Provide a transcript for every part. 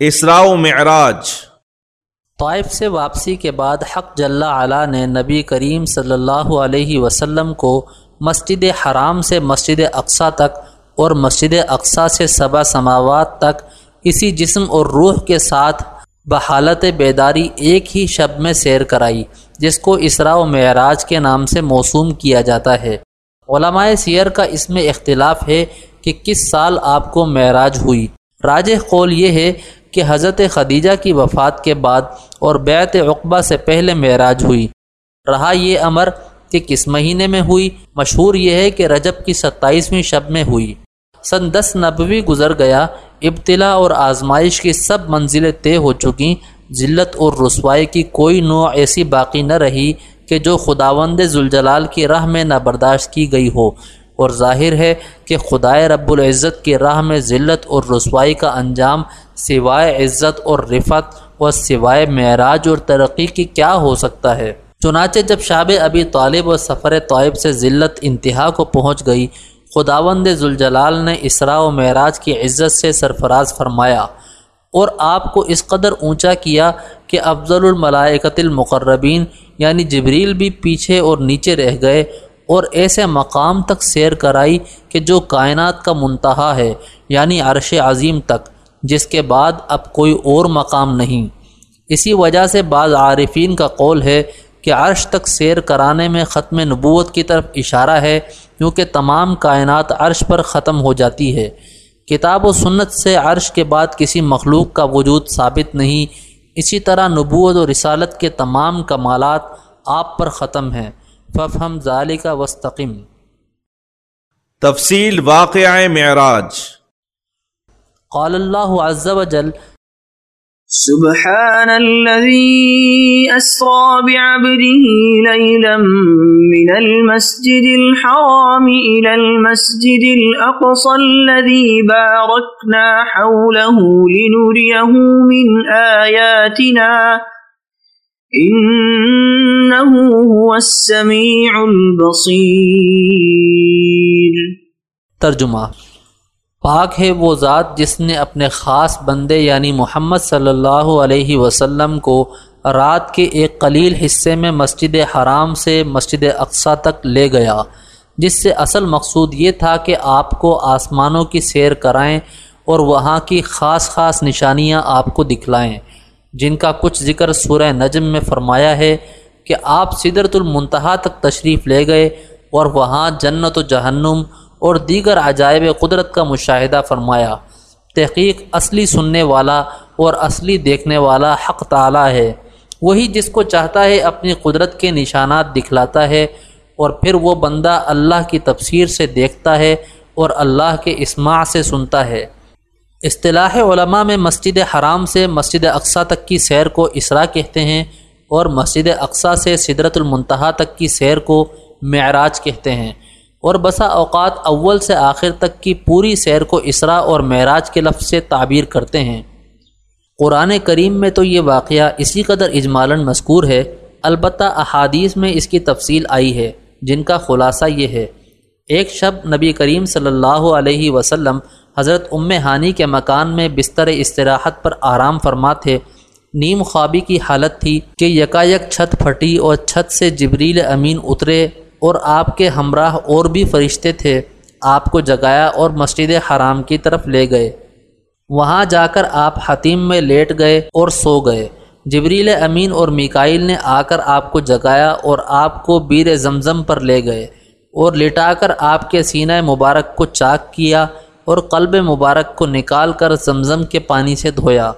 اسراء و معراج۔ طائف سے واپسی کے بعد حق جل علا نے نبی کریم صلی اللہ علیہ وسلم کو مسجد حرام سے مسجد اقسا تک اور مسجد اقسا سے صبا سماوات تک اسی جسم اور روح کے ساتھ بحالت بیداری ایک ہی شب میں سیر کرائی، جس کو اسراء و معراج کے نام سے موسوم کیا جاتا ہے۔ علماء سیر کا اس میں اختلاف ہے کہ کس سال آپ کو معراج ہوئی۔ راج قول یہ ہے کہ حضرت خدیجہ کی وفات کے بعد اور بیت عقبہ سے پہلے معراج ہوئی۔ رہا یہ امر کہ کس مہینے میں ہوئی؟ مشہور یہ ہے کہ رجب کی ستائیسویں شب میں ہوئی۔ سن دس نبوی گزر گیا ابتلا اور آزمائش کی سب منزلیں طے ہو چکیں۔ ذلت اور رسوائی کی کوئی نوع ایسی باقی نہ رہی کہ جو خداوند زلجلال کی راہ میں نہ برداشت کی گئی ہو۔ اور ظاہر ہے کہ خدائے رب العزت کی راہ میں ذلت اور رسوائی کا انجام سوائے عزت اور رفت و سوائے معراج اور ترقی کی کیا ہو سکتا ہے۔ چنانچہ جب شاب ابی طالب و سفر طائب سے ذلت انتہا کو پہنچ گئی، خداوند ذوالجلال نے اسراء و معراج کی عزت سے سرفراز فرمایا اور آپ کو اس قدر اونچا کیا کہ افضل الملائکت المقربین یعنی جبریل بھی پیچھے اور نیچے رہ گئے اور ایسے مقام تک سیر کرائی کہ جو کائنات کا منتہا ہے یعنی عرش عظیم تک، جس کے بعد اب کوئی اور مقام نہیں۔ اسی وجہ سے بعض عارفین کا قول ہے کہ عرش تک سیر کرانے میں ختم نبوت کی طرف اشارہ ہے، کیونکہ تمام کائنات عرش پر ختم ہو جاتی ہے۔ کتاب و سنت سے عرش کے بعد کسی مخلوق کا وجود ثابت نہیں، اسی طرح نبوت و رسالت کے تمام کمالات آپ پر ختم ہیں۔ ففہم ذالک وستقم تفصیل واقع معراج۔ قال اللہ عز و جل سبحان الذي أسرى بعبده ليلا من المسجد الحرام إلى المسجد الأقصى الذي باركنا حوله لنريه من آياتنا۔ إنه هو السميع البصير. ترجمہ، پاک ہے وہ ذات جس نے اپنے خاص بندے یعنی محمد صلی اللہ علیہ وسلم کو رات کے ایک قلیل حصے میں مسجد حرام سے مسجد اقسا تک لے گیا، جس سے اصل مقصود یہ تھا کہ آپ کو آسمانوں کی سیر کرائیں اور وہاں کی خاص خاص نشانیاں آپ کو دکھلائیں۔ جن کا کچھ ذکر سورہ نجم میں فرمایا ہے کہ آپ صدرت المنتہا تک تشریف لے گئے اور وہاں جنت و جہنم اور دیگر عجائب قدرت کا مشاہدہ فرمایا۔ تحقیق اصلی سننے والا اور اصلی دیکھنے والا حق تعالی ہے۔ وہی جس کو چاہتا ہے اپنی قدرت کے نشانات دکھلاتا ہے اور پھر وہ بندہ اللہ کی تفسیر سے دیکھتا ہے اور اللہ کے اسماع سے سنتا ہے۔ اصطلاح علماء میں مسجد حرام سے مسجد اقسا تک کی سیر کو اسرا کہتے ہیں اور مسجد اقسا سے صدرت المنتہا تک کی سیر کو معراج کہتے ہیں اور بسا اوقات اول سے آخر تک کی پوری سیر کو اسرا اور معراج کے لفظ سے تعبیر کرتے ہیں۔ قرآن کریم میں تو یہ واقعہ اسی قدر اجمالاً مذکور ہے، البتہ احادیث میں اس کی تفصیل آئی ہے، جن کا خلاصہ یہ ہے۔ ایک شب نبی کریم صلی اللہ علیہ وسلم حضرت ام ہانی کے مکان میں بستر استراحت پر آرام فرما تھے۔ نیم خوابی کی حالت تھی کہ یکایک چھت پھٹی اور چھت سے جبریل امین اترے اور آپ کے ہمراہ اور بھی فرشتے تھے۔ آپ کو جگایا اور مسجد حرام کی طرف لے گئے۔ وہاں جا کر آپ حتیم میں لیٹ گئے اور سو گئے۔ جبریل امین اور میکائل نے آ کر آپ کو جگایا اور آپ کو بیر زمزم پر لے گئے اور لٹا کر آپ کے سینہ مبارک کو چاک کیا۔ اور قلب مبارک کو نکال کر زمزم کے پانی سے دھویا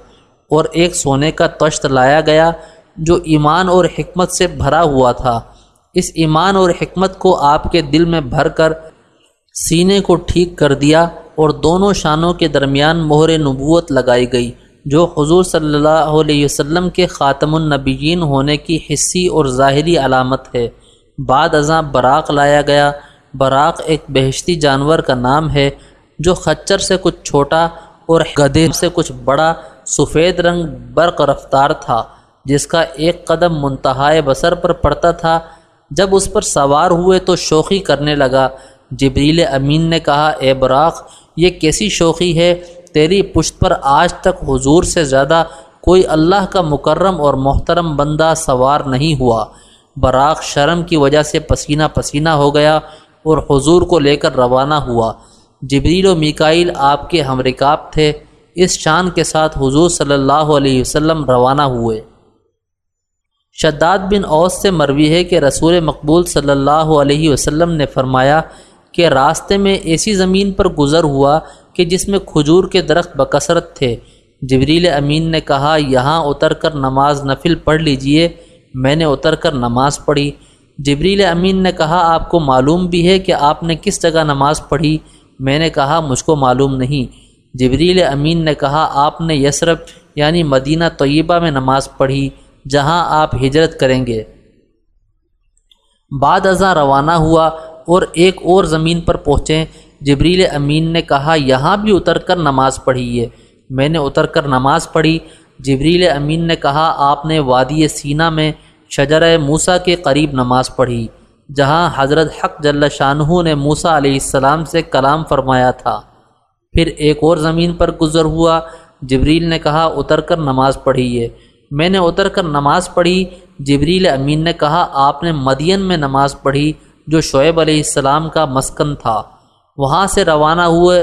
اور ایک سونے کا تشت لایا گیا جو ایمان اور حکمت سے بھرا ہوا تھا۔ اس ایمان اور حکمت کو آپ کے دل میں بھر کر سینے کو ٹھیک کر دیا اور دونوں شانوں کے درمیان مہر نبوت لگائی گئی، جو حضور صلی اللہ علیہ وسلم کے خاتم النبیین ہونے کی حصی اور ظاہری علامت ہے۔ بعد ازاں براق لایا گیا۔ براق ایک بہشتی جانور کا نام ہے جو خچر سے کچھ چھوٹا اور گدھے سے کچھ بڑا سفید رنگ برق رفتار تھا، جس کا ایک قدم منتہائے بسر پر پڑتا تھا۔ جب اس پر سوار ہوئے تو شوخی کرنے لگا۔ جبریل امین نے کہا، اے براق، یہ کیسی شوخی ہے؟ تیری پشت پر آج تک حضور سے زیادہ کوئی اللہ کا مکرم اور محترم بندہ سوار نہیں ہوا۔ براق شرم کی وجہ سے پسینہ پسینہ ہو گیا اور حضور کو لے کر روانہ ہوا۔ جبریل و میکائل آپ کے ہم رکاب تھے، اس شان کے ساتھ حضور صلی اللہ علیہ وسلم روانہ ہوئے۔ شداد بن اوس سے مروی ہے کہ رسول مقبول صلی اللہ علیہ وسلم نے فرمایا کہ راستے میں ایسی زمین پر گزر ہوا کہ جس میں کھجور کے درخت بکثرت تھے۔ جبریل امین نے کہا، یہاں اتر کر نماز نفل پڑھ لیجیے۔ میں نے اتر کر نماز پڑھی۔ جبریل امین نے کہا، آپ کو معلوم بھی ہے کہ آپ نے کس جگہ نماز پڑھی؟ میں نے کہا، مجھ کو معلوم نہیں۔ جبریل امین نے کہا، آپ نے یسرف یعنی مدینہ طیبہ میں نماز پڑھی، جہاں آپ ہجرت کریں گے۔ بعد ازاں روانہ ہوا اور ایک اور زمین پر پہنچے۔ جبریل امین نے کہا، یہاں بھی اتر کر نماز پڑھی ہے میں نے اتر کر نماز پڑھی۔ جبریل امین نے کہا، آپ نے وادی سینہ میں شجر موسیٰ کے قریب نماز پڑھی۔ جہاں حضرت حق جل شاہ نے موسیٰ علیہ السلام سے کلام فرمایا تھا۔ پھر ایک اور زمین پر گزر ہوا۔ جبریل نے کہا، اتر کر نماز پڑھی ہے میں نے اتر کر نماز پڑھی۔ جبریل امین نے کہا، آپ نے مدین میں نماز پڑھی جو شعیب علیہ السلام کا مسکن تھا۔ وہاں سے روانہ ہوئے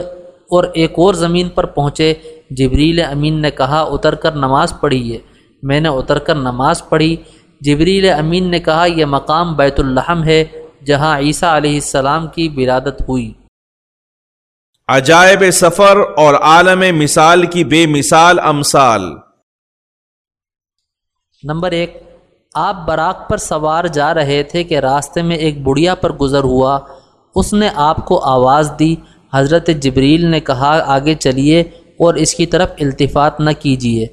اور ایک اور زمین پر پہنچے۔ جبریل امین نے کہا، اتر کر نماز پڑھی ہے میں نے اتر کر نماز پڑھی۔ جبریل امین نے کہا یہ مقام بیت الحم ہے جہاں عیسیٰ علیہ السلام کی برادت ہوئی۔ عجائب سفر اور عالم مثال کی بے مثال امثال۔ نمبر ایک آپ براق پر سوار جا رہے تھے کہ راستے میں ایک بڑھیا پر گزر ہوا۔ اس نے آپ کو آواز دی۔ حضرت جبریل نے کہا آگے چلیے اور اس کی طرف التفات نہ کیجیے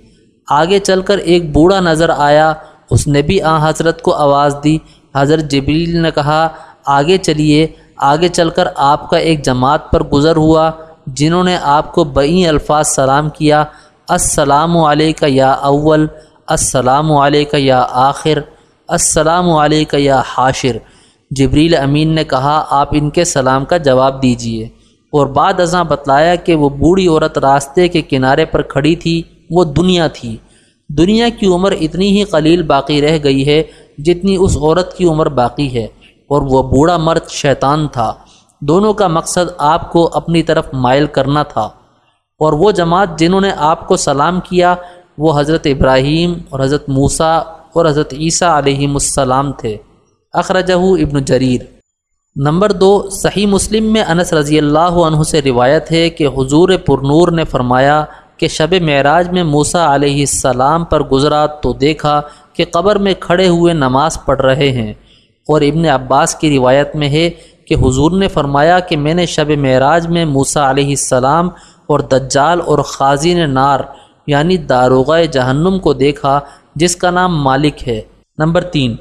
آگے چل کر ایک بوڑھا نظر آیا۔ اس نے بھی آ حضرت کو آواز دی۔ حضرت جبریل نے کہا، آگے چلیے، آگے چل کر آپ کا ایک جماعت پر گزر ہوا، جنہوں نے آپ کو بئی الفاظ سلام کیا۔ السلام علیکہ یا اول، السلام علیکہ یا آخر، السلام علیکہ یا حاشر۔ جبریل امین نے کہا، آپ ان کے سلام کا جواب دیجیے اور بعد ازاں بتلایا کہ وہ بوڑھی عورت راستے کے کنارے پر کھڑی تھی، وہ دنیا تھی۔ دنیا کی عمر اتنی ہی قلیل باقی رہ گئی ہے جتنی اس عورت کی عمر باقی ہے اور وہ بوڑھا مرد شیطان تھا۔ دونوں کا مقصد آپ کو اپنی طرف مائل کرنا تھا۔ اور وہ جماعت جنہوں نے آپ کو سلام کیا، وہ حضرت ابراہیم اور حضرت موسیٰ اور حضرت عیسیٰ علیہ السلام تھے۔ اخرجہ ابن جریر۔ نمبر دو، صحیح مسلم میں انس رضی اللہ عنہ سے روایت ہے کہ حضور پرنور نے فرمایا کہ شب معراج میں موسیٰ علیہ السلام پر گزرا تو دیکھا کہ قبر میں کھڑے ہوئے نماز پڑھ رہے ہیں۔ اور ابن عباس کی روایت میں ہے کہ حضور نے فرمایا کہ میں نے شب معراج میں موسیٰ علیہ السلام اور دجال اور خازین نار یعنی داروغہ جہنم کو دیکھا جس کا نام مالک ہے۔ نمبر تین،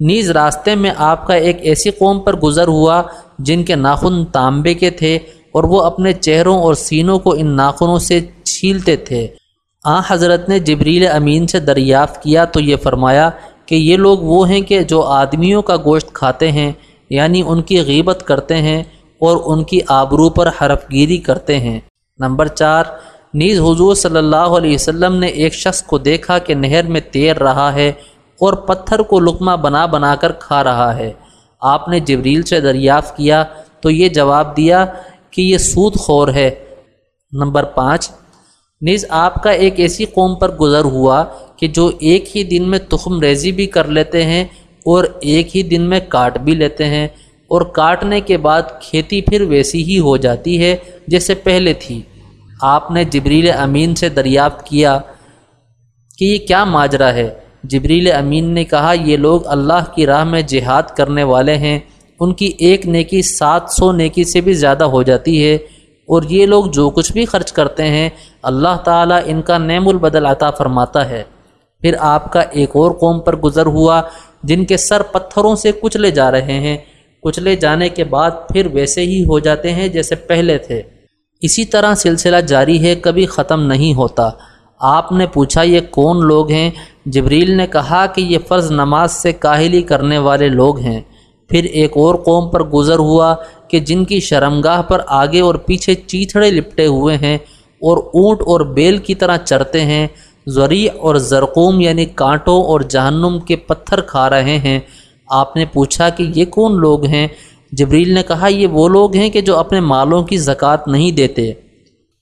نیز راستے میں آپ کا ایک ایسی قوم پر گزر ہوا جن کے ناخن تانبے کے تھے اور وہ اپنے چہروں اور سینوں کو ان ناخنوں سے چھیلتے تھے۔ آ حضرت نے جبریل امین سے دریافت کیا تو یہ فرمایا کہ یہ لوگ وہ ہیں کہ جو آدمیوں کا گوشت کھاتے ہیں یعنی ان کی غیبت کرتے ہیں اور ان کی آبرو پر حرف گیری کرتے ہیں۔ نمبر چار، نیز حضور صلی اللہ علیہ وسلم نے ایک شخص کو دیکھا کہ نہر میں تیر رہا ہے اور پتھر کو لقمہ بنا بنا کر کھا رہا ہے۔ آپ نے جبریل سے دریافت کیا تو یہ جواب دیا کہ یہ سود خور ہے۔ نمبر پانچ، نیز آپ کا ایک ایسی قوم پر گزر ہوا کہ جو ایک ہی دن میں تخم ریزی بھی کر لیتے ہیں اور ایک ہی دن میں کاٹ بھی لیتے ہیں اور کاٹنے کے بعد کھیتی پھر ویسی ہی ہو جاتی ہے جیسے پہلے تھی۔ آپ نے جبریل امین سے دریافت کیا کہ یہ کیا ماجرا ہے۔ جبریل امین نے کہا، یہ لوگ اللہ کی راہ میں جہاد کرنے والے ہیں۔ ان کی ایک نیکی سات سو نیکی سے بھی زیادہ ہو جاتی ہے اور یہ لوگ جو کچھ بھی خرچ کرتے ہیں، اللہ تعالیٰ ان کا نعم البدل عطا فرماتا ہے۔ پھر آپ کا ایک اور قوم پر گزر ہوا، جن کے سر پتھروں سے کچلے جا رہے ہیں۔ کچلے جانے کے بعد پھر ویسے ہی ہو جاتے ہیں جیسے پہلے تھے۔ اسی طرح سلسلہ جاری ہے، کبھی ختم نہیں ہوتا۔ آپ نے پوچھا، یہ کون لوگ ہیں؟ جبریل نے کہا کہ یہ فرض نماز سے کاہلی کرنے والے لوگ ہیں۔ پھر ایک اور قوم پر گزر ہوا کہ جن کی شرمگاہ پر آگے اور پیچھے چیتھڑے لپٹے ہوئے ہیں اور اونٹ اور بیل کی طرح چرتے ہیں ذریع اور زرقوم یعنی کانٹوں اور جہنم کے پتھر کھا رہے ہیں۔ آپ نے پوچھا کہ یہ کون لوگ ہیں؟ جبریل نے کہا، یہ وہ لوگ ہیں کہ جو اپنے مالوں کی زکوٰۃ نہیں دیتے۔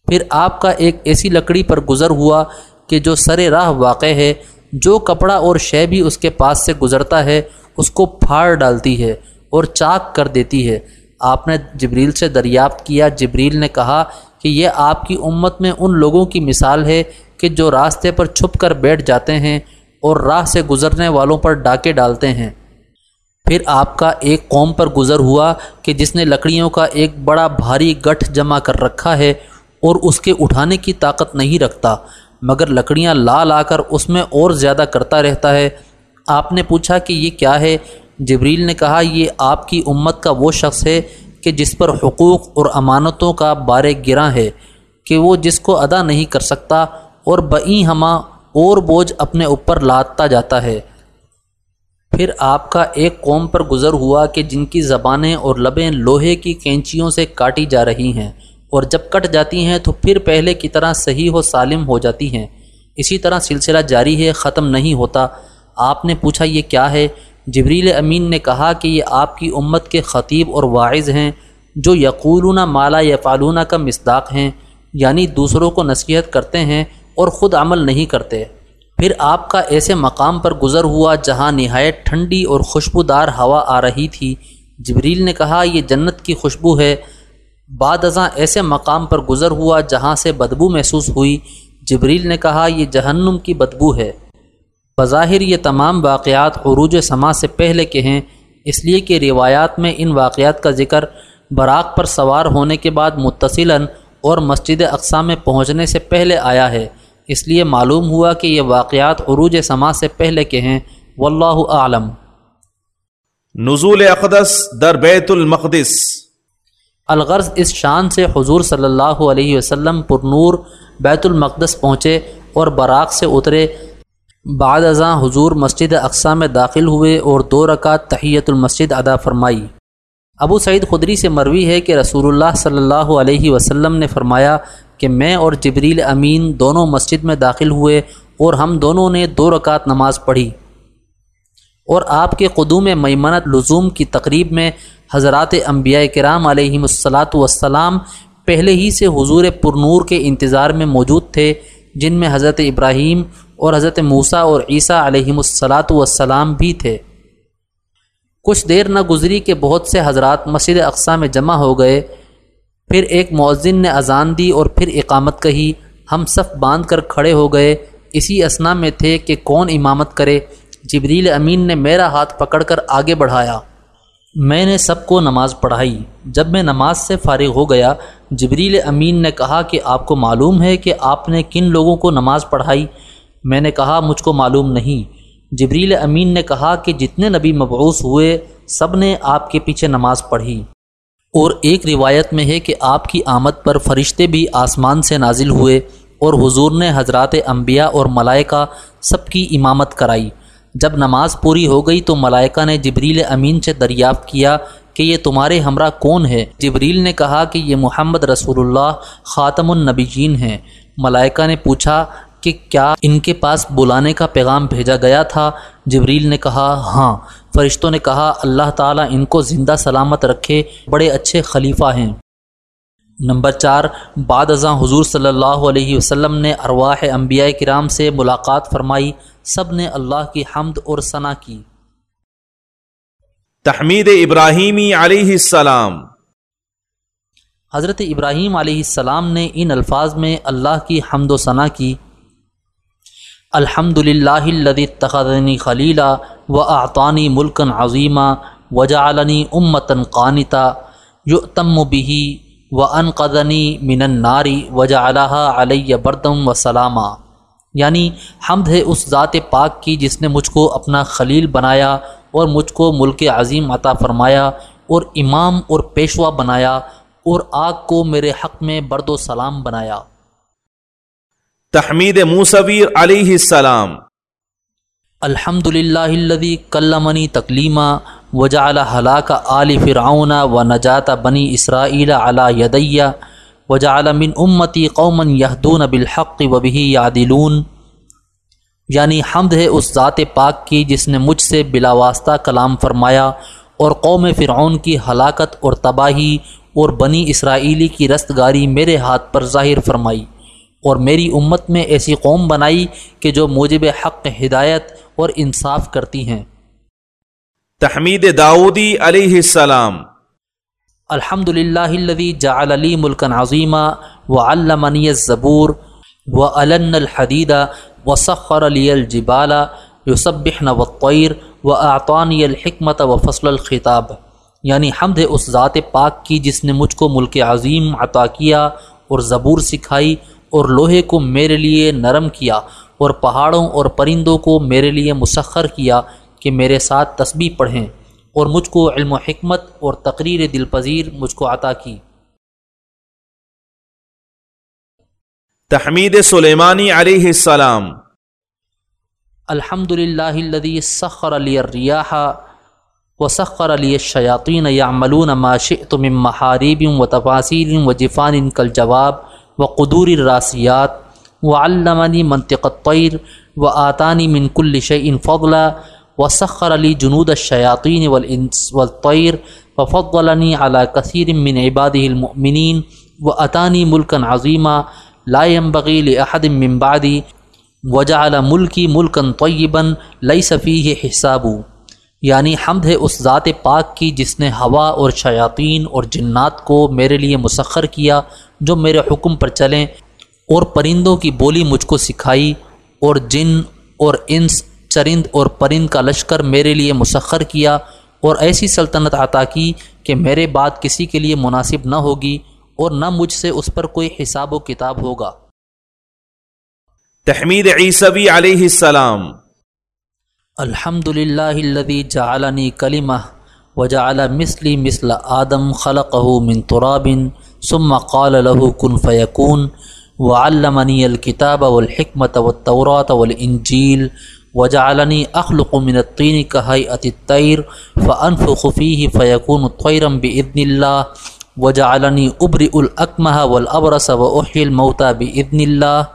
پھر آپ کا ایک ایسی لکڑی پر گزر ہوا کہ جو سر راہ واقع ہے، جو کپڑا اور شے بھی اس کے پاس سے گزرتا ہے۔ اس کو پھاڑ ڈالتی ہے اور چاک کر دیتی ہے۔ آپ نے جبریل سے دریافت کیا۔ جبریل نے کہا کہ یہ آپ کی امت میں ان لوگوں کی مثال ہے کہ جو راستے پر چھپ کر بیٹھ جاتے ہیں اور راہ سے گزرنے والوں پر ڈاکے ڈالتے ہیں۔ پھر آپ کا ایک قوم پر گزر ہوا کہ جس نے لکڑیوں کا ایک بڑا بھاری گٹھ جمع کر رکھا ہے اور اس کے اٹھانے کی طاقت نہیں رکھتا، مگر لکڑیاں لا لا کر اس میں اور زیادہ کرتا رہتا ہے۔ آپ نے پوچھا کہ یہ کیا ہے؟ جبریل نے کہا، یہ آپ کی امت کا وہ شخص ہے کہ جس پر حقوق اور امانتوں کا بارے گراں ہے، کہ وہ جس کو ادا نہیں کر سکتا اور بئی ہما اور بوجھ اپنے اوپر لاتا جاتا ہے۔ پھر آپ کا ایک قوم پر گزر ہوا کہ جن کی زبانیں اور لبیں لوہے کی کینچیوں سے کاٹی جا رہی ہیں اور جب کٹ جاتی ہیں تو پھر پہلے کی طرح صحیح و سالم ہو جاتی ہیں۔ اسی طرح سلسلہ جاری ہے، ختم نہیں ہوتا۔ آپ نے پوچھا یہ کیا ہے؟ جبریل امین نے کہا کہ یہ آپ کی امت کے خطیب اور واعظ ہیں، جو یقولون مالا یا فالونہ کا مصداق ہیں یعنی دوسروں کو نصیحت کرتے ہیں اور خود عمل نہیں کرتے۔ پھر آپ کا ایسے مقام پر گزر ہوا جہاں نہایت ٹھنڈی اور خوشبودار ہوا آ رہی تھی۔ جبریل نے کہا، یہ جنت کی خوشبو ہے۔ بعد ازاں ایسے مقام پر گزر ہوا جہاں سے بدبو محسوس ہوئی۔ جبریل نے کہا، یہ جہنم کی بدبو ہے۔ بظاہر یہ تمام واقعات عروج سما سے پہلے کے ہیں اس لیے کہ روایات میں ان واقعات کا ذکر براق پر سوار ہونے کے بعد متصلاً اور مسجد اقسام میں پہنچنے سے پہلے آیا ہے۔ اس لیے معلوم ہوا کہ یہ واقعات عروج سما سے پہلے کے ہیں۔ واللہ عالم نزول اقدس در بیت المقدس۔ الغرض اس شان سے حضور صلی اللہ علیہ وسلم پر نور بیت المقدس پہنچے اور براق سے اترے۔ بعد ازاں حضور مسجد اقسام میں داخل ہوئے اور دو رکعت تحیت المسجد ادا فرمائی۔ ابو سعید خدری سے مروی ہے کہ رسول اللہ صلی اللہ علیہ وسلم نے فرمایا کہ میں اور جبریل امین دونوں مسجد میں داخل ہوئے اور ہم دونوں نے دو رکعت نماز پڑھی۔ اور آپ کے قدوم میمنت لزوم کی تقریب میں حضرات انبیاء کرام علیہم الصلاۃ والسلام پہلے ہی سے حضور پرنور کے انتظار میں موجود تھے، جن میں حضرت ابراہیم اور حضرت موسیٰ اور عیسیٰ علیہم الصلاۃ والسلام بھی تھے۔ کچھ دیر نہ گزری کہ بہت سے حضرات مسجد اقسا میں جمع ہو گئے۔ پھر ایک مؤذن نے اذان دی اور پھر اقامت کہی۔ ہم صف باندھ کر کھڑے ہو گئے۔ اسی اسنا میں تھے کہ کون امامت کرے۔ جبریل امین نے میرا ہاتھ پکڑ کر آگے بڑھایا۔ میں نے سب کو نماز پڑھائی۔ جب میں نماز سے فارغ ہو گیا، جبریل امین نے کہا کہ آپ کو معلوم ہے کہ آپ نے کن لوگوں کو نماز پڑھائی؟ میں نے کہا، مجھ کو معلوم نہیں۔ جبریل امین نے کہا کہ جتنے نبی مبعوث ہوئے، سب نے آپ کے پیچھے نماز پڑھی۔ اور ایک روایت میں ہے کہ آپ کی آمد پر فرشتے بھی آسمان سے نازل ہوئے اور حضور نے حضرات انبیاء اور ملائکہ سب کی امامت کرائی۔ جب نماز پوری ہو گئی تو ملائکہ نے جبریل امین سے دریافت کیا کہ یہ تمہارے ہمراہ کون ہے۔ جبریل نے کہا کہ یہ محمد رسول اللہ، خاتم النبیین ہیں۔ ملائکہ نے پوچھا کہ کیا ان کے پاس بلانے کا پیغام بھیجا گیا تھا؟ جبریل نے کہا ہاں۔ فرشتوں نے کہا اللہ تعالیٰ ان کو زندہ سلامت رکھے بڑے اچھے خلیفہ ہیں۔ نمبر چار بعد ازاں حضور صلی اللہ علیہ وسلم نے ارواح انبیاء کرام سے ملاقات فرمائی سب نے اللہ کی حمد اور ثنا کی۔ تحمید ابراہیمی علیہ السلام۔ حضرت ابراہیم علیہ السلام نے ان الفاظ میں اللہ کی حمد و ثنا کی۔ الحمد للہ الدی تخنی خلیلہ و اعطانی ملکن عظیمہ وجعلنی امتن قانتا یؤتم بھی و انقدنی من الناری وجعلها علیہ بردم و سلامہ یعنی حمد ہے اس ذات پاک کی جس نے مجھ کو اپنا خلیل بنایا اور مجھ کو ملک عظیم عطا فرمایا اور امام اور پیشوا بنایا اور آگ کو میرے حق میں برد و سلام بنایا۔ تحمید موسویر علیہ السلام۔ الحمد للہ الدی کلمنی تکلیمہ وجا ہلاک آل فرعون و نجات بنی اسرائیل علی یدیہ وجعل من امتی قومن یہدون بالحق و بھی یادلون یعنی حمد ہے اس ذات پاک کی جس نے مجھ سے بلا واسطہ کلام فرمایا اور قوم فرعون کی ہلاکت اور تباہی اور بنی اسرائیلی کی رستگاری میرے ہاتھ پر ظاہر فرمائی۔ اور میری امت میں ایسی قوم بنائی کہ جو موجب حق ہدایت اور انصاف کرتی ہیں۔ تحمید داودی علیہ السلام۔ الحمد للہ الذي جعل علی ملکن عظیمہ و علمنی الزبور و علن الحدید و سخر علی الجبال یوسبحن والطیر و اعطانی الحکمت و فصل الخطاب۔ یعنی حمد اس ذات پاک کی جس نے مجھ کو ملک عظیم عطا کیا اور زبور سکھائی اور لوہے کو میرے لیے نرم کیا اور پہاڑوں اور پرندوں کو میرے لیے مسخر کیا کہ میرے ساتھ تسبیح پڑھیں اور مجھ کو علم و حکمت اور تقریر دل پذیر مجھ کو عطا کی۔ تحمید سلیمانی علیہ السلام۔ الحمد للہ سخر علی الریاح و سخر علی الشیاطین یعملون ما شئت من محاریب و تفاصیل و جفان کل جواب و قدور الراسیات، و علمنی منطق الطیر، و آتانی من کل شیء فضلا، و سخر علی جنود الشیاطین والانس والطیر، و فضلنی علی کثیر من عباده المؤمنین، و اتانی ملکا عظیما، لا ينبغي لأحد من بعدی وجعل ملکی ملکن طیباً لئی صفی حساب یعنی حمد ہے اس ذات پاک کی جس نے ہوا اور شیاطین اور جنات کو میرے لیے مسخر کیا، جو میرے حکم پر چلیں اور پرندوں کی بولی مجھ کو سکھائی اور جن اور انس، چرند اور پرند کا لشکر میرے لیے مسخر کیا اور ایسی سلطنت عطا کی کہ میرے بعد کسی کے لیے مناسب نہ ہوگی اور نہ مجھ سے اس پر کوئی حساب و کتاب ہوگا۔ تحمید عیسوی علیہ السلام الحمد للہ الذي جعلني کلمہ وجعل مثلی مثل آدم خلقه من تراب ثم قال له كن فيكون وعلمني الكتاب والحكمة والتوراة والإنجيل وجعلني أخلق من الطين كهيئة الطير فأنفخ فيه فيكون طيرا بإذن الله وجعلني أبرئ الأكمه والأبرص وأحيي الموتى بإذن الله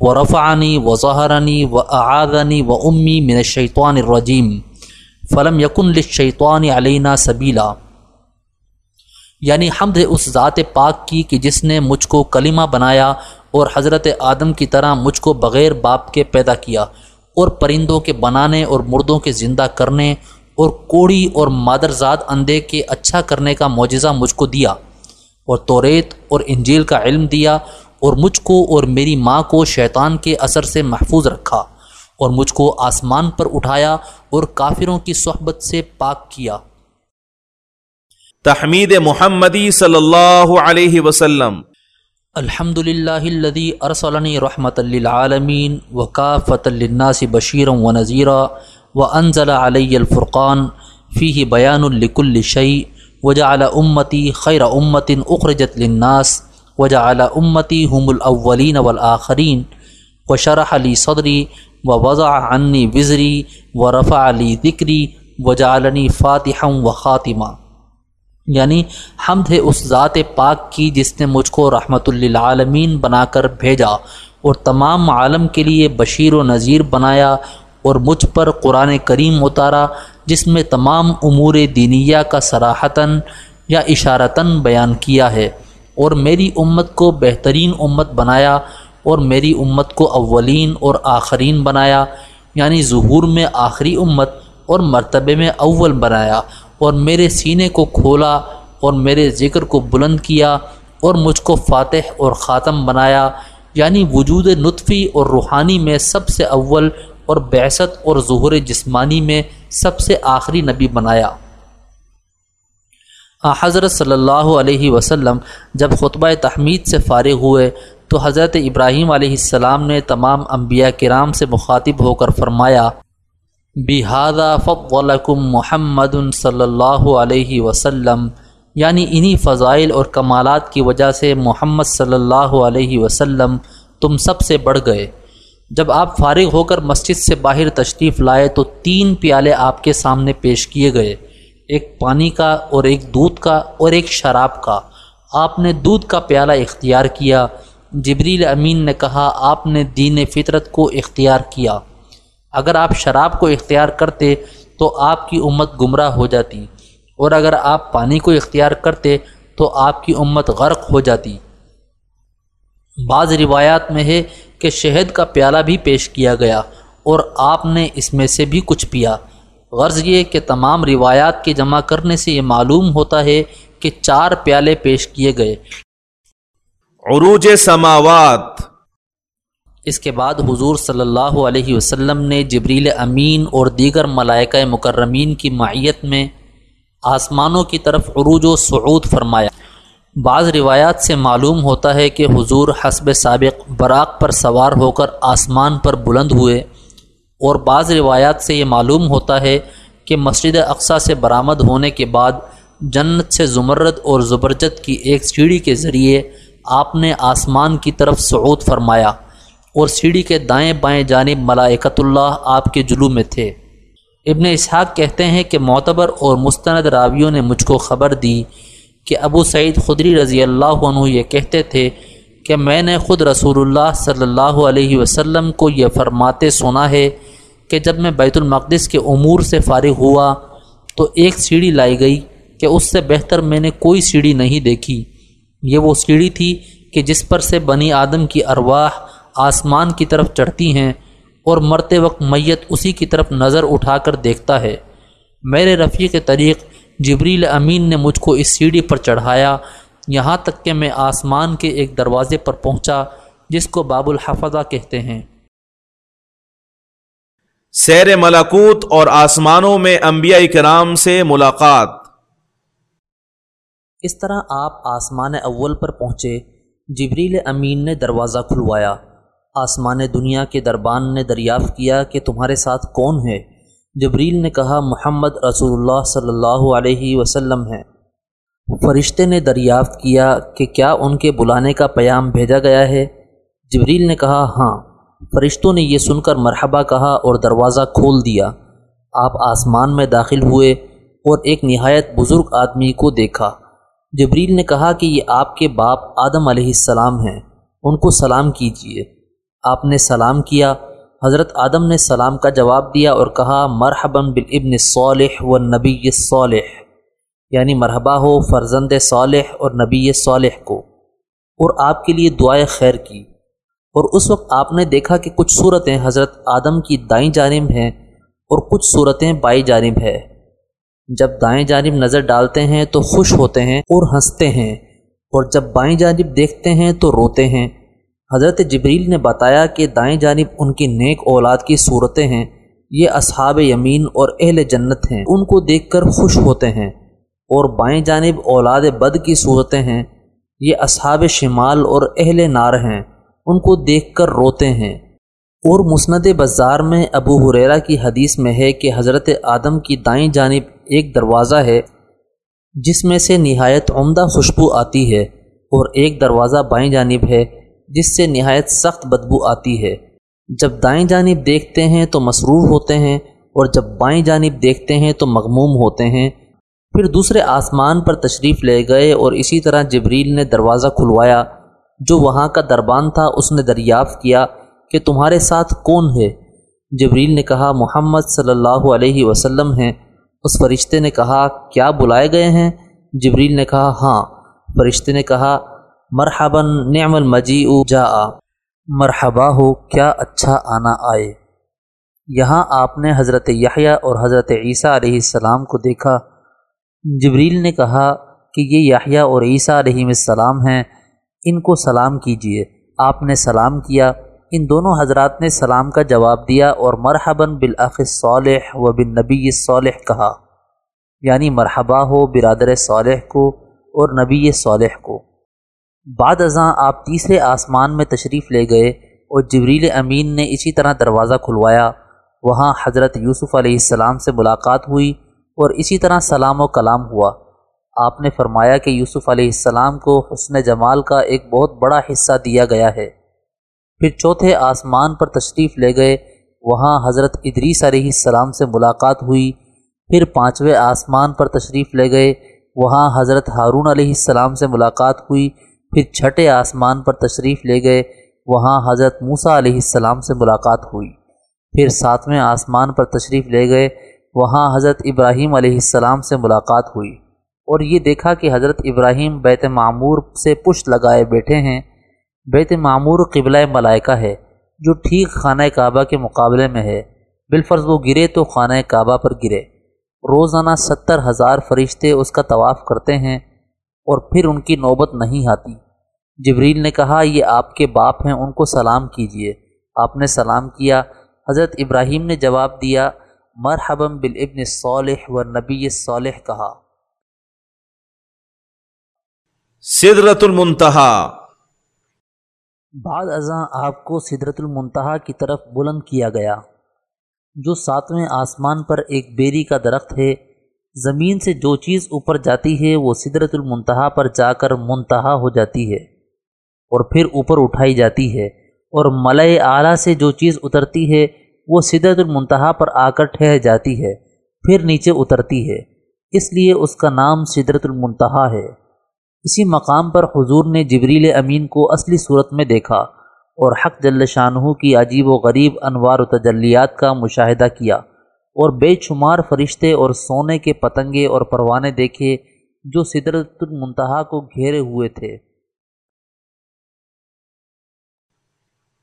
و رفعنی و ظہرنی و اعادنی و امی من الشیطان الرجیم فلم یکن للشیطان علینا سبیلا۔ یعنی حمد اس ذات پاک کی کہ جس نے مجھ کو کلمہ بنایا اور حضرت آدم کی طرح مجھ کو بغیر باپ کے پیدا کیا اور پرندوں کے بنانے اور مردوں کے زندہ کرنے اور کوڑی اور مادرزاد اندے کے اچھا کرنے کا معجزہ مجھ کو دیا اور توریت اور انجیل کا علم دیا اور مجھ کو اور میری ماں کو شیطان کے اثر سے محفوظ رکھا اور مجھ کو آسمان پر اٹھایا اور کافروں کی صحبت سے پاک کیا۔ تحمید محمدی صلی اللہ علیہ وسلم۔ الحمد للہ ارسلنی رحمت للعالمین وکافت للناس بشیرا و نذیرا و انزل علی الفرقان فیہ بیان لکل شیء وجعل امتی خیر امت اخرجت للناس وجا اعلیٰ امتی حم الاولین والآخرین و شرح علی صدری و وضع عنی وزری و رفع علی ذکری و جعلنی فاتحم و خاتمہ یعنی حمد ہے اس ذات پاک کی جس نے مجھ کو رحمت للعالمین بنا کر بھیجا اور تمام عالم کے لیے بشیر و نذیر بنایا اور مجھ پر قرآن کریم اتارا جس میں تمام امور دینیہ کا سراحتاً یا اشارتاً بیان کیا ہے۔ اور میری امت کو بہترین امت بنایا اور میری امت کو اولین اور آخرین بنایا یعنی ظہور میں آخری امت اور مرتبے میں اول بنایا اور میرے سینے کو کھولا اور میرے ذکر کو بلند کیا اور مجھ کو فاتح اور خاتم بنایا یعنی وجود نطفی اور روحانی میں سب سے اول اور بیست اور ظہور جسمانی میں سب سے آخری نبی بنایا۔ حضرت صلی اللہ علیہ وسلم جب خطبہ تحمید سے فارغ ہوئے تو حضرت ابراہیم علیہ السلام نے تمام انبیاء کرام سے مخاطب ہو کر فرمایا بحادہ فضلکم محمد صلی اللہ علیہ وسلم یعنی انہی فضائل اور کمالات کی وجہ سے محمد صلی اللہ علیہ وسلم تم سب سے بڑھ گئے۔ جب آپ فارغ ہو کر مسجد سے باہر تشریف لائے تو تین پیالے آپ کے سامنے پیش کیے گئے۔ ایک پانی کا اور ایک دودھ کا اور ایک شراب کا۔ آپ نے دودھ کا پیالہ اختیار کیا۔ جبریل امین نے کہا، آپ نے دین فطرت کو اختیار کیا۔ اگر آپ شراب کو اختیار کرتے تو آپ کی امت گمراہ ہو جاتی۔ اور اگر آپ پانی کو اختیار کرتے تو آپ کی امت غرق ہو جاتی۔ بعض روایات میں ہے کہ شہد کا پیالہ بھی پیش کیا گیا اور آپ نے اس میں سے بھی کچھ پیا۔ غرض یہ کہ تمام روایات کے جمع کرنے سے یہ معلوم ہوتا ہے کہ چار پیالے پیش کیے گئے۔ عروج سماوات۔ اس کے بعد حضور صلی اللہ علیہ وسلم نے جبریل امین اور دیگر ملائکہ مکرمین کی معیت میں آسمانوں کی طرف عروج و سعود فرمایا۔ بعض روایات سے معلوم ہوتا ہے کہ حضور حسب سابق براق پر سوار ہو کر آسمان پر بلند ہوئے۔ اور بعض روایات سے یہ معلوم ہوتا ہے کہ مسجد اقصا سے برآمد ہونے کے بعد جنت سے زمرد اور زبرجت کی ایک سیڑھی کے ذریعے آپ نے آسمان کی طرف سعود فرمایا اور سیڑھی کے دائیں بائیں جانب ملائکت اللہ آپ کے جلو میں تھے۔ ابن اسحاق کہتے ہیں کہ معتبر اور مستند راویوں نے مجھ کو خبر دی کہ ابو سعید خدری رضی اللہ عنہ یہ کہتے تھے کہ میں نے خود رسول اللہ صلی اللہ علیہ وسلم کو یہ فرماتے سنا ہے کہ جب میں بیت المقدس کے امور سے فارغ ہوا تو ایک سیڑھی لائی گئی کہ اس سے بہتر میں نے کوئی سیڑھی نہیں دیکھی۔ یہ وہ سیڑھی تھی کہ جس پر سے بنی آدم کی ارواح آسمان کی طرف چڑھتی ہیں اور مرتے وقت میت اسی کی طرف نظر اٹھا کر دیکھتا ہے۔ میرے رفیع کے طریق جبریل امین نے مجھ کو اس سیڑھی پر چڑھایا یہاں تک کہ میں آسمان کے ایک دروازے پر پہنچا جس کو باب الحفظہ کہتے ہیں۔ سیر ملکوت اور آسمانوں میں انبیاء کرام سے ملاقات۔ اس طرح آپ آسمان اول پر پہنچے جبریل امین نے دروازہ کھلوایا۔ آسمان دنیا کے دربان نے دریافت کیا کہ تمہارے ساتھ کون ہے۔ جبریل نے کہا محمد رسول اللہ صلی اللہ علیہ وسلم ہے۔ فرشتے نے دریافت کیا کہ کیا ان کے بلانے کا پیام بھیجا گیا ہے؟ جبریل نے کہا ہاں۔ فرشتوں نے یہ سن کر مرحبہ کہا اور دروازہ کھول دیا۔ آپ آسمان میں داخل ہوئے اور ایک نہایت بزرگ آدمی کو دیکھا۔ جبریل نے کہا کہ یہ آپ کے باپ آدم علیہ السلام ہیں۔ ان کو سلام کیجیے آپ نے سلام کیا۔ حضرت آدم نے سلام کا جواب دیا اور کہا، مرحباً بالابن صالح و نبی یعنی مرحبا ہو فرزند صالح اور نبی صالح کو۔ اور آپ کے لیے دعائے خیر کی۔ اور اس وقت آپ نے دیکھا کہ کچھ صورتیں حضرت آدم کی دائیں جانب ہیں اور کچھ صورتیں بائی جانب ہے جب دائیں جانب نظر ڈالتے ہیں تو خوش ہوتے ہیں اور ہنستے ہیں۔ اور جب بائیں جانب دیکھتے ہیں تو روتے ہیں۔ حضرت جبریل نے بتایا کہ دائیں جانب ان کی نیک اولاد کی صورتیں ہیں۔ یہ اصحاب یمین اور اہل جنت ہیں۔ ان کو دیکھ کر خوش ہوتے ہیں۔ اور بائیں جانب اولاد بد کی صورتیں ہیں۔ یہ اصحاب شمال اور اہل نار ہیں۔ ان کو دیکھ کر روتے ہیں۔ اور مسند بازار میں ابو حریرا کی حدیث میں ہے کہ حضرت آدم کی دائیں جانب ایک دروازہ ہے، جس میں سے نہایت عمدہ خوشبو آتی ہے، اور ایک دروازہ بائیں جانب ہے، جس سے نہایت سخت بدبو آتی ہے۔ جب دائیں جانب دیکھتے ہیں تو مسرور ہوتے ہیں، اور جب بائیں جانب دیکھتے ہیں تو مغموم ہوتے ہیں۔ پھر دوسرے آسمان پر تشریف لے گئے اور اسی طرح جبریل نے دروازہ کھلوایا جو وہاں کا دربان تھا، اس نے دریافت کیا کہ تمہارے ساتھ کون ہے؟ جبریل نے کہا، محمد صلی اللہ علیہ وسلم ہیں۔ اس فرشتے نے کہا، کیا بلائے گئے ہیں؟ جبریل نے کہا ہاں۔ فرشتے نے کہا، مرحباً، نعم المجی جا مرحبا ہو، کیا اچھا آنا آئے۔ یہاں آپ نے حضرت یحییٰ اور حضرت عیسیٰ علیہ السلام کو دیکھا۔ جبریل نے کہا کہ یہ یحییٰ اور عیسیٰ علیہ السلام ہیں، ان کو سلام کیجیے آپ نے سلام کیا، ان دونوں حضرات نے سلام کا جواب دیا اور مرحباً بالاخ صالح و بن نبی صالح کہا۔ یعنی مرحبا ہو برادر صالح کو اور نبی صالح کو۔ بعد ازاں آپ تیسرے آسمان میں تشریف لے گئے اور جبریل امین نے اسی طرح دروازہ کھلوایا۔ وہاں حضرت یوسف علیہ السلام سے ملاقات ہوئی اور اسی طرح سلام و کلام ہوا۔ آپ نے فرمایا کہ یوسف علیہ السلام کو حسن جمال کا ایک بہت بڑا حصہ دیا گیا ہے۔ پھر چوتھے آسمان پر تشریف لے گئے۔ وہاں حضرت ادریس علیہ السلام سے ملاقات ہوئی۔ پھر پانچویں آسمان پر تشریف لے گئے۔ وہاں حضرت ہارون علیہ السلام سے ملاقات ہوئی۔ پھر چھٹے آسمان پر تشریف لے گئے۔ وہاں حضرت موسیٰ علیہ السلام سے ملاقات ہوئی۔ پھر ساتویں آسمان پر تشریف لے گئے۔ وہاں حضرت ابراہیم علیہ السلام سے ملاقات ہوئی اور یہ دیکھا کہ حضرت ابراہیم بیت معمور سے پشت لگائے بیٹھے ہیں۔ بیت معمور قبلہ ملائکہ ہے جو ٹھیک خانہ کعبہ کے مقابلے میں ہے۔ بالفرض وہ گرے تو خانہ کعبہ پر گرے۔ روزانہ ستر ہزار فرشتے اس کا طواف کرتے ہیں اور پھر ان کی نوبت نہیں آتی۔ جبریل نے کہا، یہ آپ کے باپ ہیں، ان کو سلام کیجیے۔ آپ نے سلام کیا۔ حضرت ابراہیم نے جواب دیا مرحبم بالابن صالح و نبی صالح کہا۔ سدرت المنتہا۔ بعد ازاں آپ کو سدرت المنتہا کی طرف بلند کیا گیا جو ساتویں آسمان پر ایک بیری کا درخت ہے۔ زمین سے جو چیز اوپر جاتی ہے وہ سدرت المنتہا پر جا کر منتہا ہو جاتی ہے اور پھر اوپر اٹھائی جاتی ہے۔ اور ملئے اعلیٰ سے جو چیز اترتی ہے وہ سدرت المنتہا پر آ کر ٹھہر جاتی ہے، پھر نیچے اترتی ہے۔ اس لیے اس کا نام سدرت المنتہا ہے۔ اسی مقام پر حضور نے جبریل امین کو اصلی صورت میں دیکھا اور حق جل شاہ کی عجیب و غریب انوار و تجلیات کا مشاہدہ کیا اور بے شمار فرشتے اور سونے کے پتنگے اور پروانے دیکھے جو سدرت المنتہا کو گھیرے ہوئے تھے۔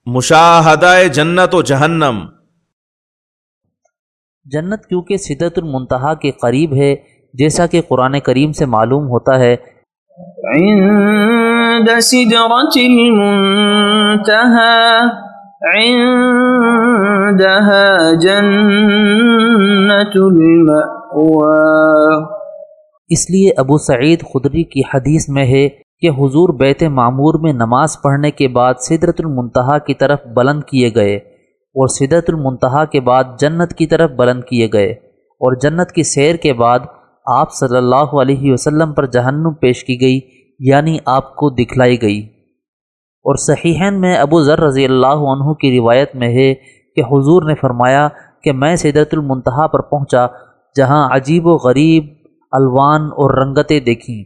مشاہدہ جنت و جہنم۔ جنت کیونکہ سدرت المنتہا کے قریب ہے جیسا کہ قرآن کریم سے معلوم ہوتا ہے۔ عند سدرة المنتهى عندها جنة المأوى اس لیے ابو سعید خدری کی حدیث میں ہے کہ حضور بیت معمور میں نماز پڑھنے کے بعد سدرت المنتہا کی طرف بلند کیے گئے۔ اور سدرت المنتہا کے بعد جنت کی طرف بلند کیے گئے اور جنت کی سیر کے بعد آپ صلی اللہ علیہ وسلم پر جہنم پیش کی گئی یعنی آپ کو دکھلائی گئی۔ اور صحیحین میں ابو ذر رضی اللہ عنہ کی روایت میں ہے کہ حضور نے فرمایا کہ میں سدرت المنتہا پر پہنچا، جہاں عجیب و غریب الوان اور رنگتیں دیکھیں۔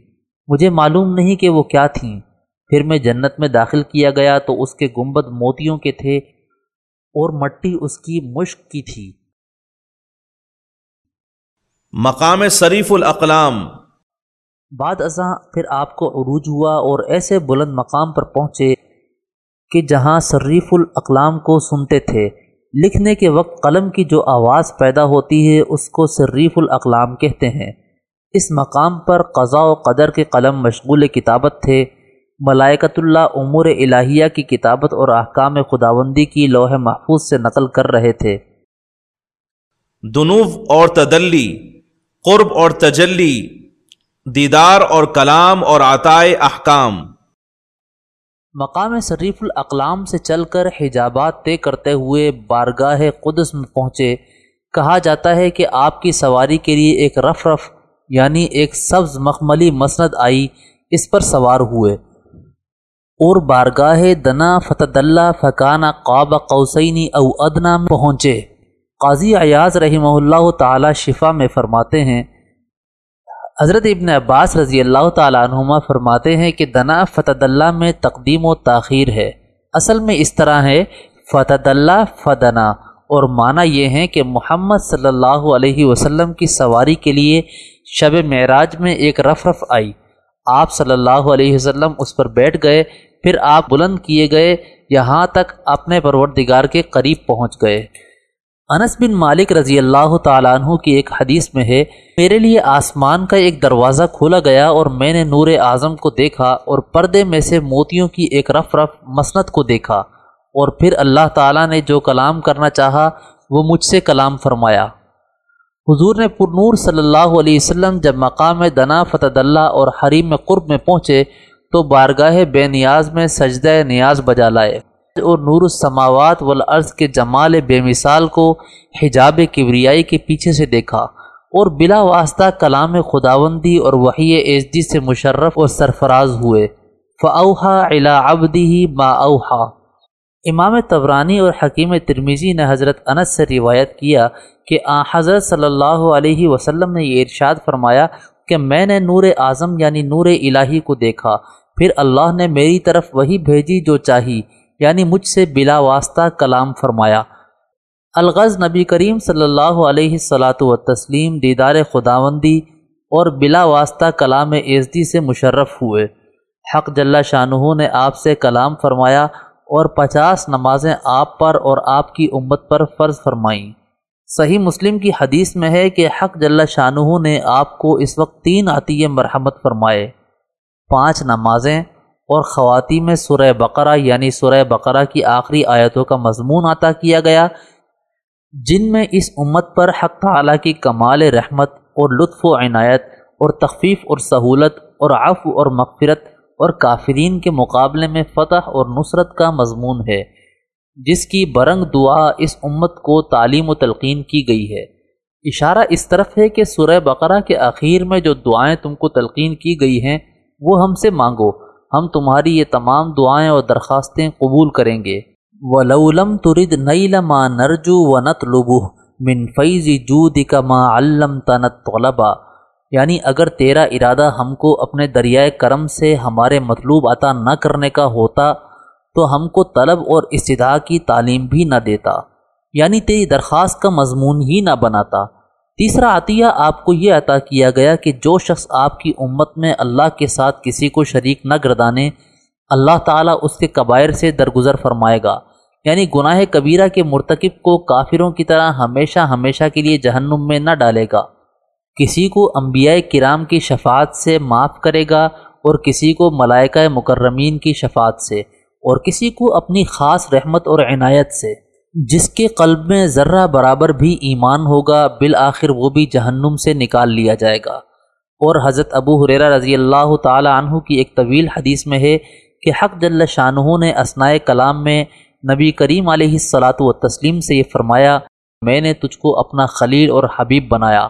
مجھے معلوم نہیں کہ وہ کیا تھیں۔ پھر میں جنت میں داخل کیا گیا تو اس کے گنبد موتیوں کے تھے اور مٹی اس کی مشک کی تھی۔ مقام شریف الاقلام۔ بعد ازاں پھر آپ کو عروج ہوا اور ایسے بلند مقام پر پہنچے کہ جہاں شریف الاقلام کو سنتے تھے۔ لکھنے کے وقت قلم کی جو آواز پیدا ہوتی ہے اس کو شریف الاقلام کہتے ہیں۔ اس مقام پر قضاء و قدر کے قلم مشغول کتابت تھے۔ ملائکت اللہ امور الہیہ کی کتابت اور احکام خداوندی کی لوح محفوظ سے نقل کر رہے تھے۔ دنوف اور تدلی قرب اور تجلی دیدار اور کلام اور عطائے احکام۔ مقام شریف الاقلام سے چل کر حجابات طے کرتے ہوئے بارگاہ قدس میں پہنچے۔ کہا جاتا ہے کہ آپ کی سواری کے لیے ایک رف رف یعنی ایک سبز مخملی مسند آئی اس پر سوار ہوئے۔ اور بارگاہ دنا فتد اللہ فقانہ قاب قوسینی او ادنا پہنچے۔ قاضی ایاز رحمہ اللہ تعالی شفا میں فرماتے ہیں، حضرت ابن عباس رضی اللہ تعالیٰ عنہما فرماتے ہیں کہ دنا فتح اللہ میں تقدیم و تاخیر ہے۔ اصل میں اس طرح ہے فتح اللہ فدنا۔ اور معنی یہ ہے کہ محمد صلی اللہ علیہ وسلم کی سواری کے لیے شب معراج میں ایک رف رف آئی۔ آپ صلی اللہ علیہ وسلم اس پر بیٹھ گئے، پھر آپ بلند کیے گئے، یہاں تک اپنے پروردگار کے قریب پہنچ گئے۔ انس بن مالک رضی اللہ تعالیٰ عنہ کی ایک حدیث میں ہے، میرے لیے آسمان کا ایک دروازہ کھولا گیا اور میں نے نور اعظم کو دیکھا اور پردے میں سے موتیوں کی ایک رف رف مسنت کو دیکھا۔ اور پھر اللہ تعالیٰ نے جو کلام کرنا چاہا، وہ مجھ سے کلام فرمایا۔ حضور نے پر نور صلی اللہ علیہ وسلم جب مقام دنا فتح اللہ اور حریم قرب میں پہنچے تو بارگاہ بے نیاز میں سجدہ نیاز بجا لائے اور نور السماوات والارض کے جمال بے مثال کو حجاب کبریائی کے پیچھے سے دیکھا اور بلا واسطہ کلام خداوندی اور وحی ایزدی سے مشرف اور سرفراز ہوئے۔ فاوحا علا ابدی ما اوحا امام تورانی اور حکیم ترمیزی نے حضرت انس سے روایت کیا کہ آ، حضرت صلی اللہ علیہ وسلم نے یہ ارشاد فرمایا کہ میں نے نور اعظم یعنی نور الہی کو دیکھا، پھر اللہ نے میری طرف وہی بھیجی جو چاہی یعنی مجھ سے بلا واسطہ کلام فرمایا۔ الغز نبی کریم صلی اللہ علیہ صلاۃ و تسلیم دیدار خداوندی اور بلا واسطہ کلام ایزدی سے مشرف ہوئے۔ حق جل شاہ نے آپ سے کلام فرمایا اور پچاس نمازیں آپ پر اور آپ کی امت پر فرض فرمائیں۔ صحیح مسلم کی حدیث میں ہے کہ حق جل شاہ نے آپ کو اس وقت تین عطیے مرحمت فرمائے۔ پانچ نمازیں اور خواتین میں سورہ بقرہ یعنی سورہ بقرہ کی آخری آیتوں کا مضمون عطا کیا گیا، جن میں اس امت پر حق تعالیٰ کی کمال رحمت اور لطف و عنایت اور تخفیف اور سہولت اور عفو اور مغفرت اور کافرین کے مقابلے میں فتح اور نصرت کا مضمون ہے، جس کی برنگ دعا اس امت کو تعلیم و تلقین کی گئی ہے۔ اشارہ اس طرف ہے کہ سورہ بقرہ کے آخر میں جو دعائیں تم کو تلقین کی گئی ہیں، وہ ہم سے مانگو۔ ہم تمہاری یہ تمام دعائیں اور درخواستیں قبول کریں گے۔ ولولم ترد نیل ما نرجو و نت من فیض جودک ما علم تنت طلبا یعنی اگر تیرا ارادہ ہم کو اپنے دریائے کرم سے ہمارے مطلوب عطا نہ کرنے کا ہوتا، تو ہم کو طلب اور استدعا کی تعلیم بھی نہ دیتا۔ یعنی تیری درخواست کا مضمون ہی نہ بناتا۔ تیسرا عطیہ، آپ کو یہ عطا کیا گیا کہ جو شخص آپ کی امت میں اللہ کے ساتھ کسی کو شریک نہ گردانے، اللہ تعالیٰ اس کے قبائر سے درگزر فرمائے گا۔ یعنی گناہ کبیرہ کے مرتکب کو کافروں کی طرح ہمیشہ ہمیشہ کے لیے جہنم میں نہ ڈالے گا۔ کسی کو انبیاء کرام کی شفاعت سے معاف کرے گا اور کسی کو ملائکہ مکرمین کی شفاعت سے اور کسی کو اپنی خاص رحمت اور عنایت سے۔ جس کے قلب میں ذرہ برابر بھی ایمان ہوگا، بالآخر وہ بھی جہنم سے نکال لیا جائے گا۔ اور حضرت ابو حریرہ رضی اللہ تعالی عنہ کی ایک طویل حدیث میں ہے کہ حق جل شاہ نے اسنائے کلام میں نبی کریم علیہ السلاۃ و تسلیم سے یہ فرمایا، میں نے تجھ کو اپنا خلیل اور حبیب بنایا۔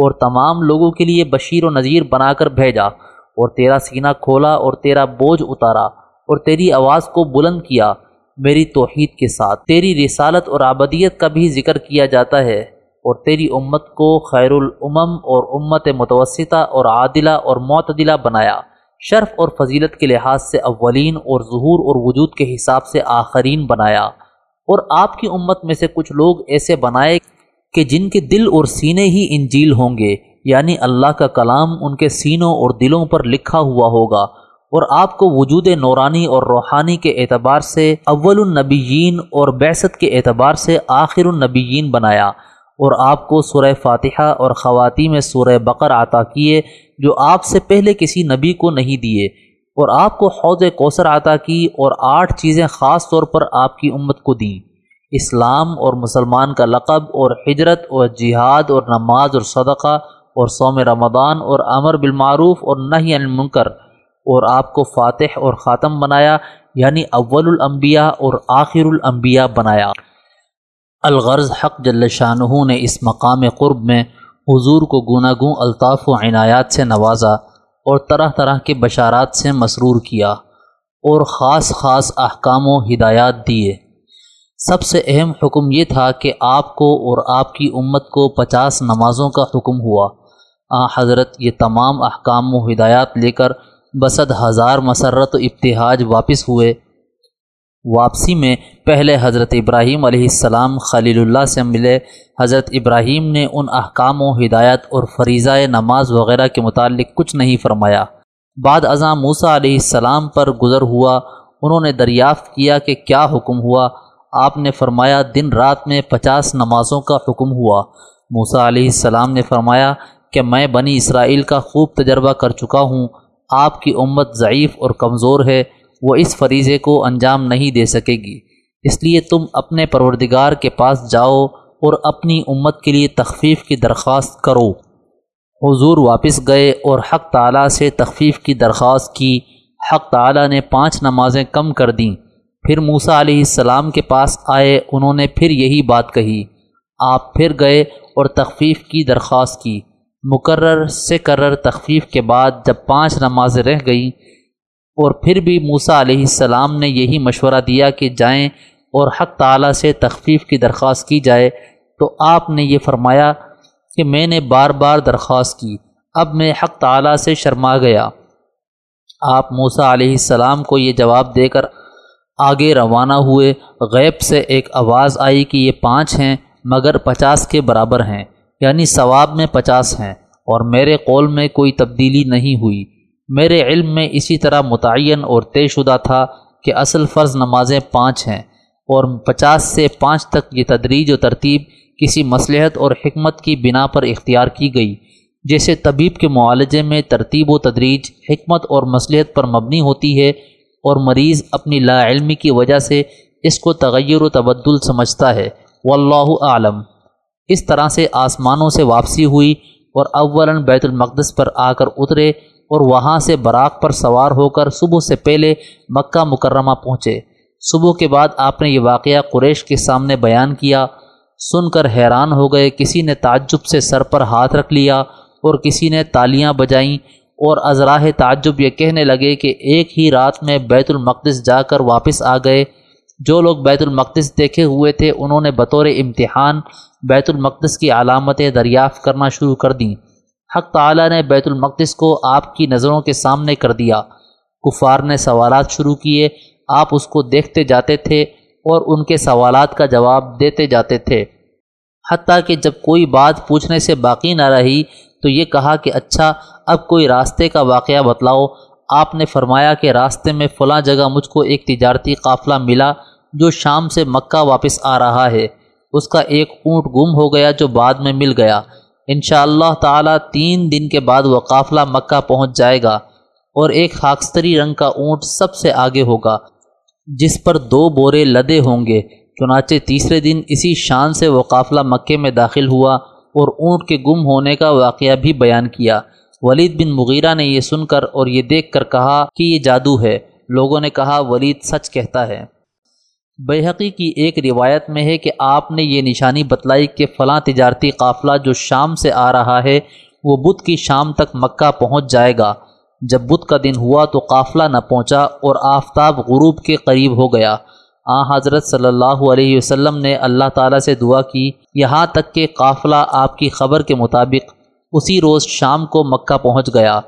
اور تمام لوگوں کے لیے بشیر و نذیر بنا کر بھیجا اور تیرا سینہ کھولا اور تیرا بوجھ اتارا اور تیری آواز کو بلند کیا میری توحید کے ساتھ۔ تیری رسالت اور آبدیت کا بھی ذکر کیا جاتا ہے اور تیری امت کو خیر الامم اور امت متوسطہ اور عادلہ اور معتدلہ بنایا۔ شرف اور فضیلت کے لحاظ سے اولین اور ظہور اور وجود کے حساب سے آخرین بنایا۔ اور آپ کی امت میں سے کچھ لوگ ایسے بنائے کہ جن کے دل اور سینے ہی انجیل ہوں گے یعنی اللہ کا کلام ان کے سینوں اور دلوں پر لکھا ہوا ہوگا۔ اور آپ کو وجود نورانی اور روحانی کے اعتبار سے اول النبیین اور بیست کے اعتبار سے آخر النبیین بنایا۔ اور آپ کو سورہ فاتحہ اور خواتین میں سورہ بقر عطا کیے، جو آپ سے پہلے کسی نبی کو نہیں دیے۔ اور آپ کو حوض کوثر عطا کی اور آٹھ چیزیں خاص طور پر آپ کی امت کو دیں۔ اسلام اور مسلمان کا لقب اور ہجرت اور جہاد اور نماز اور صدقہ اور سوم رمضان اور امر بالمعروف اور نہیں المنکر اور آپ کو فاتح اور خاتم بنایا یعنی اول الانبیاء اور آخر الانبیاء بنایا۔ الغرض حق جل شاہ نے اس مقام قرب میں حضور کو گناگوں الطاف و عنایات سے نوازا اور طرح طرح کے بشارات سے مسرور کیا اور خاص خاص احکام و ہدایات دیے۔ سب سے اہم حکم یہ تھا کہ آپ کو اور آپ کی امت کو پچاس نمازوں کا حکم ہوا۔ آ، حضرت، یہ تمام احکام و ہدایات لے کر بسد ہزار مسرت و ابتحاج واپس ہوئے۔ واپسی میں پہلے حضرت ابراہیم علیہ السلام خلیل اللہ سے ملے۔ حضرت ابراہیم نے ان احکام و ہدایت اور فریضہ نماز وغیرہ کے متعلق کچھ نہیں فرمایا۔ بعد ازاں موسا علیہ السلام پر گزر ہوا۔ انہوں نے دریافت کیا کہ کیا حکم ہوا۔ آپ نے فرمایا دن رات میں پچاس نمازوں کا حکم ہوا۔ موسا علیہ السلام نے فرمایا کہ میں بنی اسرائیل کا خوب تجربہ کر چکا ہوں۔ آپ کی امت ضعیف اور کمزور ہے، وہ اس فریضے کو انجام نہیں دے سکے گی۔ اس لیے تم اپنے پروردگار کے پاس جاؤ اور اپنی امت کے لیے تخفیف کی درخواست کرو۔ حضور واپس گئے اور حق تعالیٰ سے تخفیف کی درخواست کی۔ حق تعالیٰ نے پانچ نمازیں کم کر دیں۔ پھر موسا علیہ السلام کے پاس آئے، انہوں نے پھر یہی بات کہی۔ آپ پھر گئے اور تخفیف کی درخواست کی۔ مقرر سے کرر تخفیف کے بعد جب پانچ نمازیں رہ گئیں اور پھر بھی موسا علیہ السلام نے یہی مشورہ دیا کہ جائیں اور حق تعالیٰ سے تخفیف کی درخواست کی جائے، تو آپ نے یہ فرمایا کہ میں نے بار بار درخواست کی، اب میں حق تعالیٰ سے شرما گیا۔ آپ موسیٰ علیہ السلام کو یہ جواب دے کر آگے روانہ ہوئے، غیب سے ایک آواز آئی کہ یہ پانچ ہیں، مگر پچاس کے برابر ہیں یعنی ثواب میں پچاس ہیں، اور میرے قول میں کوئی تبدیلی نہیں ہوئی۔ میرے علم میں اسی طرح متعین اور طے شدہ تھا کہ اصل فرض نمازیں پانچ ہیں، اور پچاس سے پانچ تک یہ تدریج و ترتیب کسی مصلحت اور حکمت کی بنا پر اختیار کی گئی، جیسے طبیب کے معالجے میں ترتیب و تدریج، حکمت اور مصلحت پر مبنی ہوتی ہے اور مریض اپنی لا علمی کی وجہ سے اس کو تغیر و تبدل سمجھتا ہے۔ واللہ عالم اس طرح سے آسمانوں سے واپسی ہوئی اور اولاً بیت المقدس پر آ کر اترے اور وہاں سے براق پر سوار ہو کر صبح سے پہلے مکہ مکرمہ پہنچے۔ صبح کے بعد آپ نے یہ واقعہ قریش کے سامنے بیان کیا۔ سن کر حیران ہو گئے، کسی نے تعجب سے سر پر ہاتھ رکھ لیا اور کسی نے تالیاں بجائیں۔ اور ازراہ تعجب یہ کہنے لگے کہ ایک ہی رات میں بیت المقدس جا کر واپس آ گئے۔ جو لوگ بیت المقدس دیکھے ہوئے تھے، انہوں نے بطور امتحان بیت المقدس کی علامتیں دریافت کرنا شروع کر دیں۔ حق تعالیٰ نے بیت المقدس کو آپ کی نظروں کے سامنے کر دیا۔ کفار نے سوالات شروع کیے۔ آپ اس کو دیکھتے جاتے تھے اور ان کے سوالات کا جواب دیتے جاتے تھے۔ حتیٰ کہ جب کوئی بات پوچھنے سے باقی نہ رہی تو یہ کہا کہ اچھا اب کوئی راستے کا واقعہ بتلاؤ۔ آپ نے فرمایا کہ راستے میں فلاں جگہ مجھ کو ایک تجارتی قافلہ ملا جو شام سے مکہ واپس آ رہا ہے۔ اس کا ایک اونٹ گم ہو گیا جو بعد میں مل گیا۔ انشاءاللہ اللہ تعالیٰ تین دن کے بعد وہ قافلہ مکہ پہنچ جائے گا اور ایک خاکستری رنگ کا اونٹ سب سے آگے ہوگا، جس پر دو بورے لدے ہوں گے۔ چنانچہ تیسرے دن اسی شان سے وہ قافلہ مکے میں داخل ہوا۔ اور اونٹ کے گم ہونے کا واقعہ بھی بیان کیا۔ ولید بن مغیرہ نے یہ سن کر اور یہ دیکھ کر کہا کہ یہ جادو ہے۔ لوگوں نے کہا، ولید سچ کہتا ہے۔ بحقی کی ایک روایت میں ہے کہ آپ نے یہ نشانی بتلائی کہ فلاں تجارتی قافلہ جو شام سے آ رہا ہے، وہ بدھ کی شام تک مکہ پہنچ جائے گا۔ جب بدھ کا دن ہوا تو قافلہ نہ پہنچا اور آفتاب غروب کے قریب ہو گیا۔ آ، حضرت صلی اللہ علیہ وسلم نے اللہ تعالیٰ سے دعا کی، یہاں تک کہ قافلہ آپ کی خبر کے مطابق اسی روز شام کو مکہ پہنچ گیا۔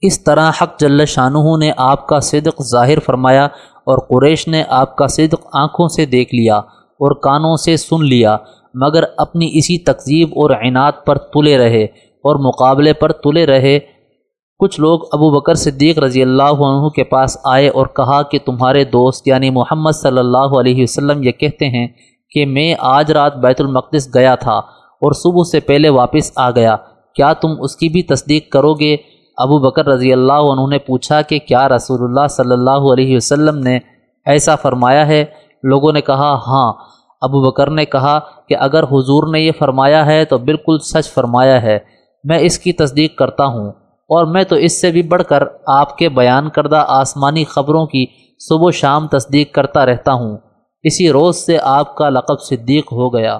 اس طرح حق جل شاہ نے آپ کا صدق ظاہر فرمایا اور قریش نے آپ کا صدق آنکھوں سے دیکھ لیا اور کانوں سے سن لیا، مگر اپنی اسی تقزیب اور عناد پر تلے رہے اور مقابلے پر تلے رہے کچھ لوگ ابو بکر صدیق رضی اللہ عنہ کے پاس آئے اور کہا کہ تمہارے دوست یعنی محمد صلی اللہ علیہ وسلم یہ کہتے ہیں کہ میں آج رات بیت المقدس گیا تھا اور صبح سے پہلے واپس آ گیا۔ کیا تم اس کی بھی تصدیق کرو گے؟ ابو بکر رضی اللہ عنہ نے پوچھا کہ کیا رسول اللہ صلی اللہ علیہ وسلم نے ایسا فرمایا ہے؟ لوگوں نے کہا ہاں۔ ابو بکر نے کہا کہ اگر حضور نے یہ فرمایا ہے تو بالکل سچ فرمایا ہے۔ میں اس کی تصدیق کرتا ہوں۔ اور میں تو اس سے بھی بڑھ کر آپ کے بیان کردہ آسمانی خبروں کی صبح و شام تصدیق کرتا رہتا ہوں۔ اسی روز سے آپ کا لقب صدیق ہو گیا۔